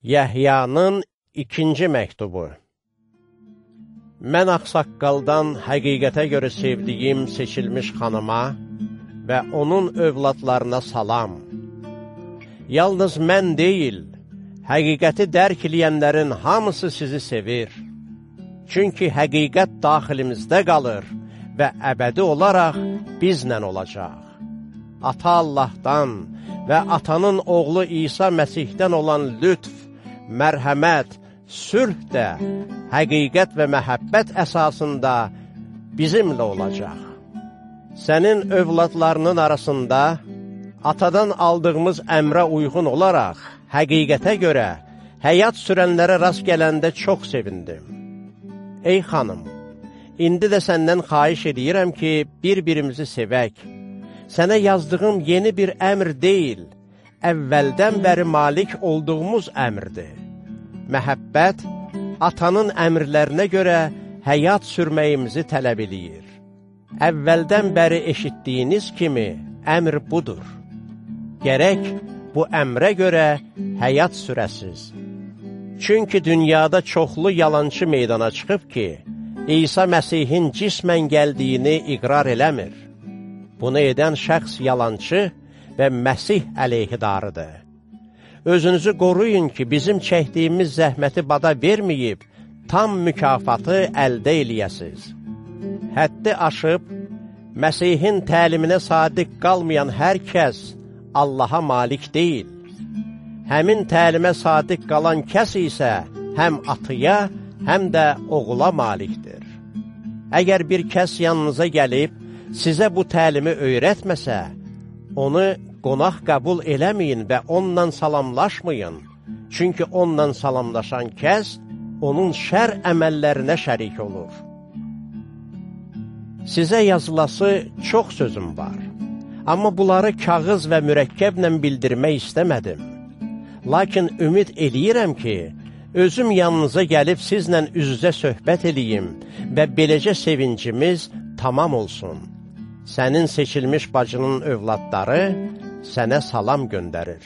Yəhyanın ikinci məktubu Mən axsaqqaldan həqiqətə görə sevdiyim seçilmiş xanıma və onun övladlarına salam. Yalnız mən deyil, həqiqəti dərk eləyənlərin hamısı sizi sevir. Çünki həqiqət daxilimizdə qalır və əbədi olaraq bizlə olacaq. Ata Allahdan və atanın oğlu İsa Məsihdən olan lütf, mərhəmət, sülh də həqiqət və məhəbbət əsasında bizimlə olacaq. Sənin övladlarının arasında atadan aldığımız əmrə uyğun olaraq həqiqətə görə həyat sürənlərə rast gələndə çox sevindim. Ey xanım, indi də səndən xaiş edirəm ki, bir-birimizi sevək. Sənə yazdığım yeni bir əmr deyil, əvvəldən bəri malik olduğumuz əmrdir. Məhəbbət, atanın əmrlərinə görə həyat sürməyimizi tələb eləyir. Əvvəldən bəri eşitdiyiniz kimi əmr budur. Gərək bu əmrə görə həyat sürəsiz. Çünki dünyada çoxlu yalançı meydana çıxıb ki, İsa Məsihin cismən gəldiyini iqrar eləmir. Bunu edən şəxs yalançı və Məsih əleyhidarıdır. Özünüzü qoruyun ki, bizim çəkdiyimiz zəhməti bada verməyib, tam mükafatı əldə eləyəsiz. Həddi aşıb, Məsihin təliminə sadiq qalmayan hər kəs Allaha malik deyil. Həmin təlimə sadiq qalan kəs isə həm atıya, həm də oğula malikdir. Əgər bir kəs yanınıza gəlib, sizə bu təlimi öyrətməsə, onu qonaq qəbul eləməyin və onunla salamlaşmayın. Çünki onunla salamlaşan kəs onun şər əməllərinə şərik olur. Sizə yazılası çox sözüm var, amma bunları kağız və mürəkkəblə bildirmək istəmədim. Lakin ümid eləyirəm ki, özüm yanınıza gəlib sizlə üz-üzə söhbət eləyim və beləcə sevincimiz tamam olsun. Sənin seçilmiş bacının övladları sənə salam göndərir.